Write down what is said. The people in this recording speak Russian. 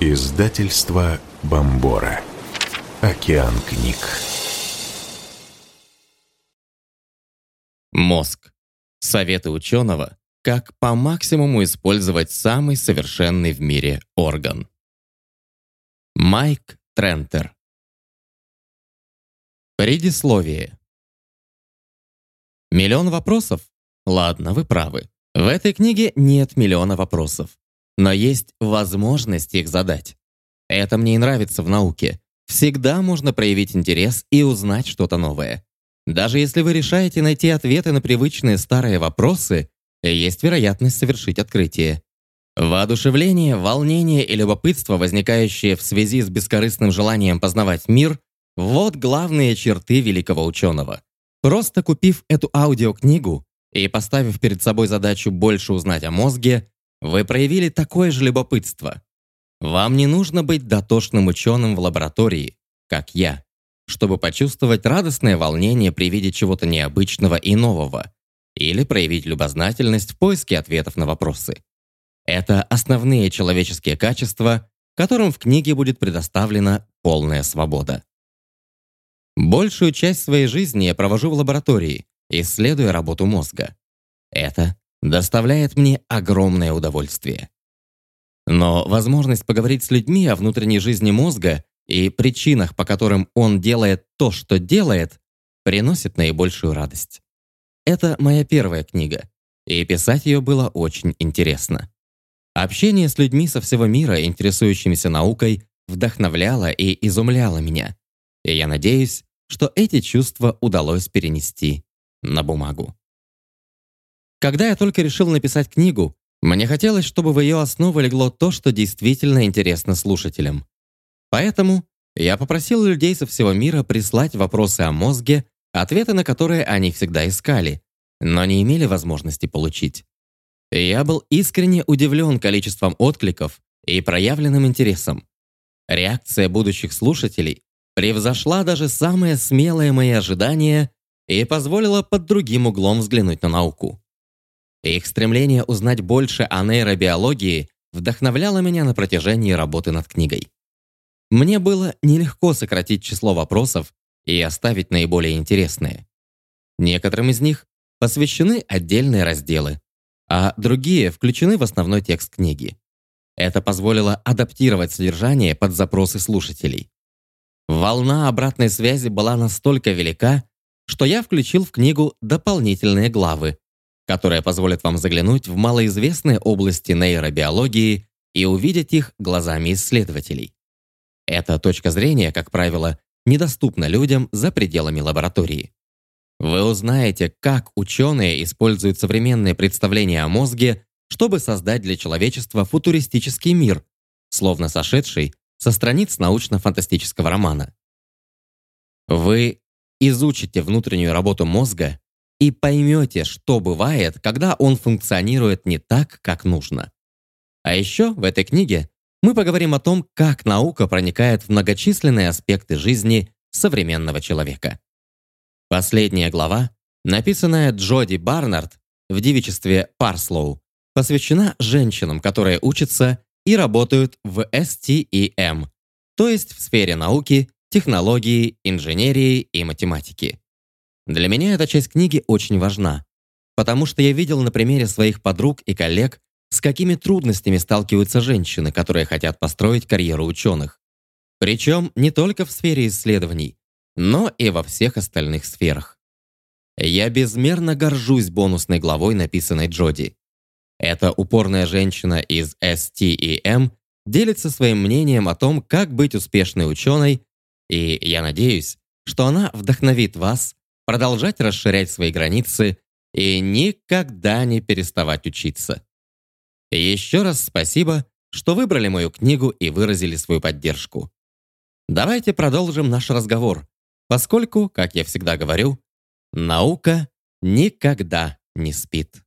Издательство Бомбора. Океан книг. Мозг. Советы ученого, как по максимуму использовать самый совершенный в мире орган. Майк Трентер. Предисловие. Миллион вопросов? Ладно, вы правы. В этой книге нет миллиона вопросов. Но есть возможность их задать. Это мне и нравится в науке. Всегда можно проявить интерес и узнать что-то новое. Даже если вы решаете найти ответы на привычные старые вопросы, есть вероятность совершить открытие. Воодушевление, волнение и любопытство, возникающие в связи с бескорыстным желанием познавать мир, вот главные черты великого ученого. Просто купив эту аудиокнигу и поставив перед собой задачу больше узнать о мозге, вы проявили такое же любопытство. Вам не нужно быть дотошным ученым в лаборатории, как я, чтобы почувствовать радостное волнение при виде чего-то необычного и нового, или проявить любознательность в поиске ответов на вопросы. Это основные человеческие качества, которым в книге будет предоставлена полная свобода. Большую часть своей жизни я провожу в лаборатории, исследуя работу мозга. Это доставляет мне огромное удовольствие. Но возможность поговорить с людьми о внутренней жизни мозга и причинах, по которым он делает то, что делает, приносит наибольшую радость. Это моя первая книга, и писать ее было очень интересно. Общение с людьми со всего мира, интересующимися наукой, вдохновляло и изумляло меня. И я надеюсь, что эти чувства удалось перенести на бумагу. Когда я только решил написать книгу, мне хотелось, чтобы в ее основу легло то, что действительно интересно слушателям. Поэтому я попросил людей со всего мира прислать вопросы о мозге, ответы на которые они всегда искали, но не имели возможности получить. Я был искренне удивлен количеством откликов и проявленным интересом. Реакция будущих слушателей превзошла даже самые смелые мои ожидания и позволила под другим углом взглянуть на науку. Их стремление узнать больше о нейробиологии вдохновляло меня на протяжении работы над книгой. Мне было нелегко сократить число вопросов и оставить наиболее интересные. Некоторым из них посвящены отдельные разделы, а другие включены в основной текст книги. Это позволило адаптировать содержание под запросы слушателей. Волна обратной связи была настолько велика, что я включил в книгу дополнительные главы, которая позволит вам заглянуть в малоизвестные области нейробиологии и увидеть их глазами исследователей. Эта точка зрения, как правило, недоступна людям за пределами лаборатории. Вы узнаете, как ученые используют современные представления о мозге, чтобы создать для человечества футуристический мир, словно сошедший со страниц научно-фантастического романа. Вы изучите внутреннюю работу мозга и поймете, что бывает, когда он функционирует не так, как нужно. А еще в этой книге мы поговорим о том, как наука проникает в многочисленные аспекты жизни современного человека. Последняя глава, написанная Джоди Барнард в девичестве Парслоу, посвящена женщинам, которые учатся и работают в STEM, то есть в сфере науки, технологии, инженерии и математики. Для меня эта часть книги очень важна, потому что я видел на примере своих подруг и коллег, с какими трудностями сталкиваются женщины, которые хотят построить карьеру ученых. Причем не только в сфере исследований, но и во всех остальных сферах. Я безмерно горжусь бонусной главой, написанной Джоди. Эта упорная женщина из STEM делится своим мнением о том, как быть успешной ученой, и я надеюсь, что она вдохновит вас продолжать расширять свои границы и никогда не переставать учиться. еще раз спасибо, что выбрали мою книгу и выразили свою поддержку. Давайте продолжим наш разговор, поскольку, как я всегда говорю, наука никогда не спит.